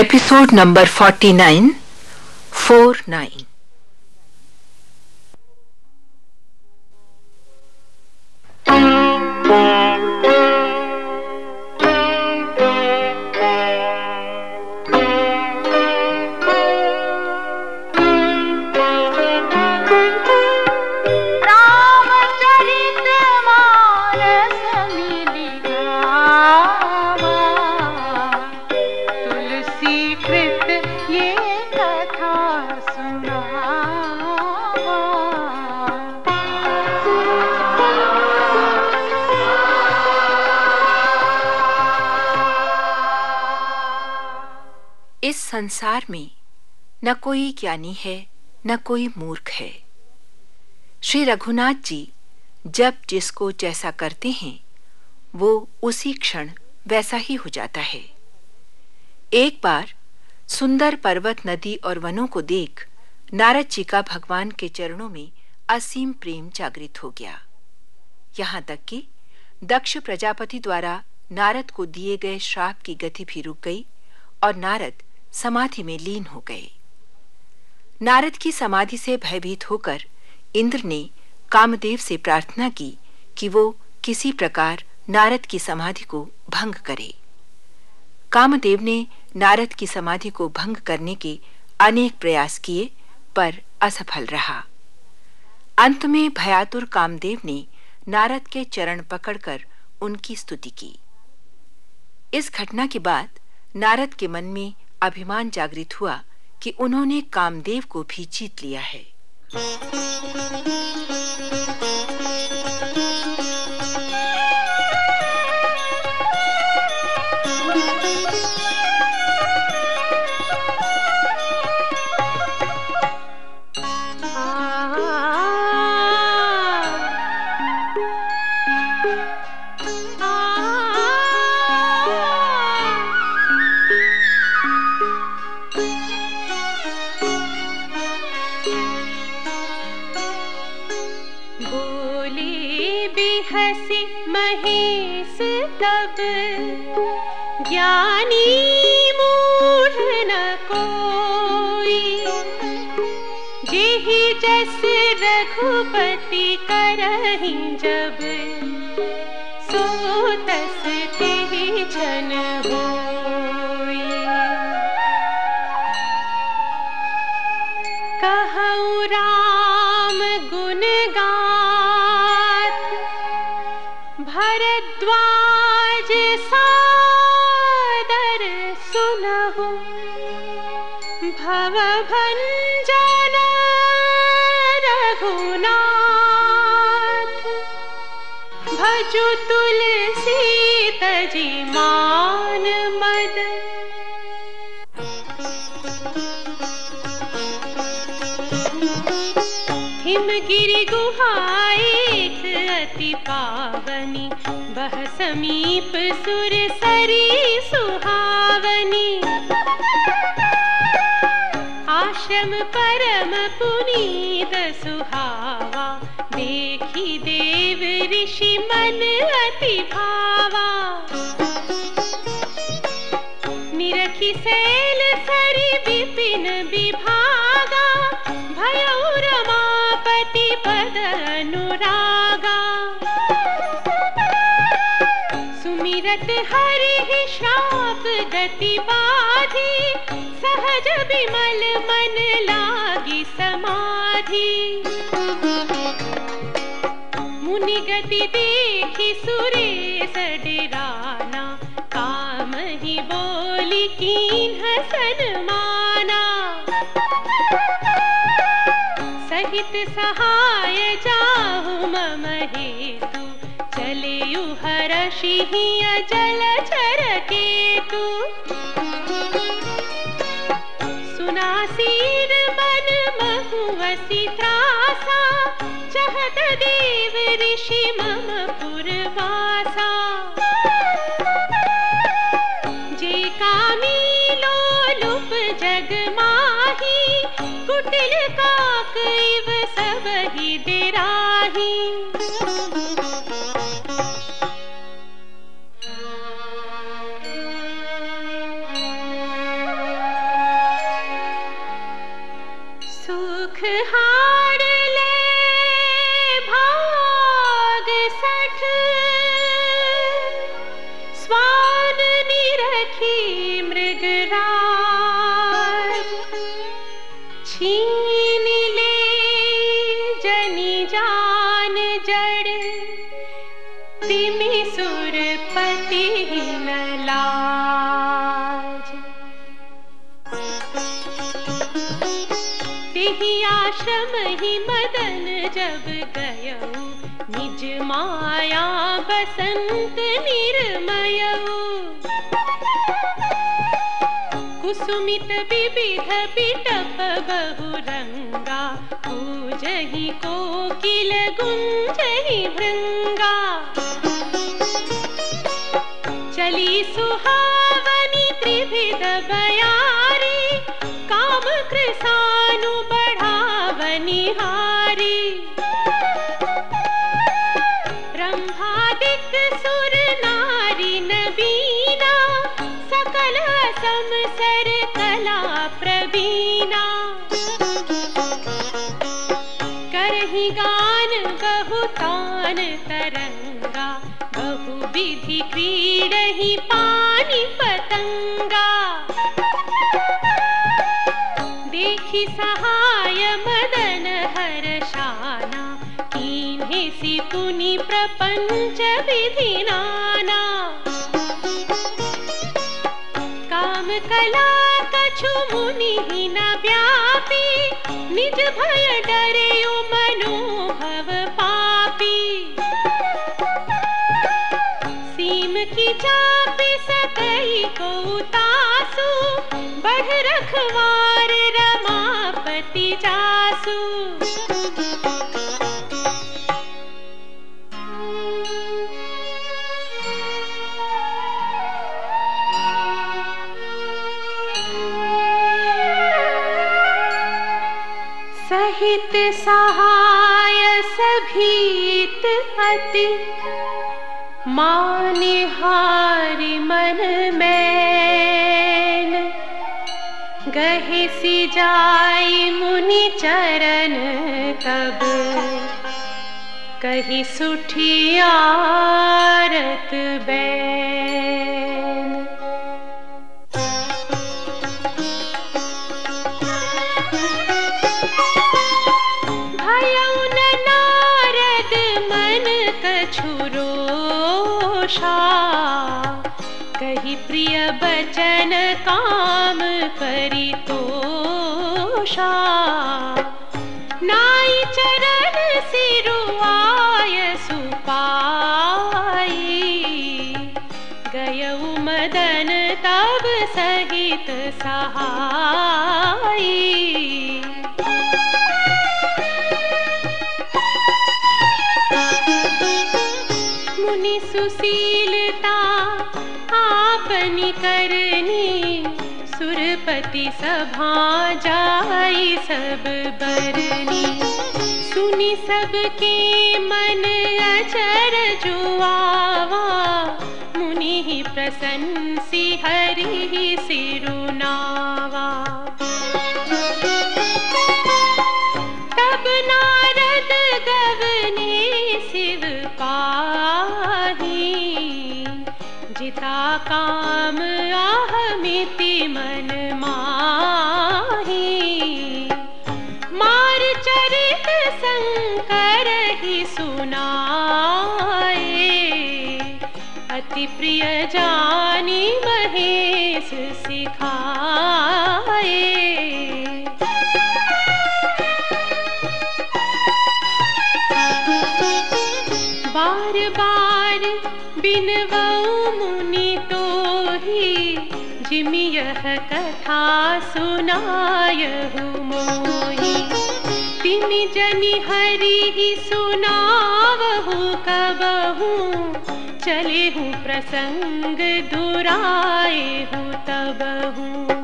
episode number 49 49 संसार में न कोई ज्ञानी है, न कोई मूर्ख है। श्री रघुनाथ जी जब जिसको जैसा करते हैं, वो उसी क्षण वैसा ही हो जाता है। एक बार सुंदर पर्वत नदी और वनों को देख नारद जी का भगवान के चरणों में असीम प्रेम जागृत हो गया। यहाँ तक कि दक्ष प्रजापति द्वारा नारद को दिए गए श्राप की गति भी रुक गई और नारद समाधि में लीन हो गए। नारद की समाधि से भयभीत होकर इंद्र ने कामदेव से प्रार्थना की कि वो किसी प्रकार नारद की समाधि को भंग करे। कामदेव ने नारद की समाधि को भंग करने के अनेक प्रयास किए, पर असफल रहा। अंत में भयातुर कामदेव ने नारद के चरण पकड़कर उनकी स्तुति की। इस घटना के बाद नारद के मन में अभिमान जागृत हुआ कि उन्होंने कामदेव को भी जीत लिया है। ज्ञानी मूढ़ न कोई। जेहि जस रघुपति करही जब सो तस ते जन भजु तुलसी तजी मान मद। हिमगिरि गुहाए अति पावनी बह समीप सुर सरी सुहावनी। आश्रम परम पुनीत सुहावा देव ऋषि मन अति भावा। निरखी सैल सरी विपिन विभागा, भयौ रमापति पद अनुरागा। सुमिरत हरि श्राप गति बाधी, सहज विमल मन लागी समाधि। मुनि गति देखी सुरेश डराना, काम ही बोली कीन हसन माना। सहित सहाय जाहु मम हेतु, चले हर्षि जल चर केतु। ऋषि आश्रम ही मदन जब निज माया बसंत कुसुमित विविध पिटप बहुरंगा। पूजही को किल गुंजही भृंगा। क्रीडहि पानी पतंगा। देखी सहाय मदन हर्षाना कीन्हे सि पुनि प्रपंच विधि नाना। काम कला कछु मुनि ही न व्यापी, निज भय डरे मनोभव सहाय सभीत अति। मानिहारि मन मैन। गहि सी जाय मुनि चरण कब कही सुठी आरत बैन। कछुरोषा कही प्रिय बचन काम परितोषा नाई चरण सिरुआय सुपाई। गयऊ मदन तब सहित सहाई सुशीलता आपनी करनी, सुरपति सभा जाई सब बरनी। सुनी सबके मन अचर जुआवा मुनि प्रसन्सी हरि सिरुनावा। बिनवऊ मुनि तो ही, जिम यह कथा तिमि जनि हरि ही सुनावहु कबहू चले हूँ प्रसंग दुराए हूँ तबहू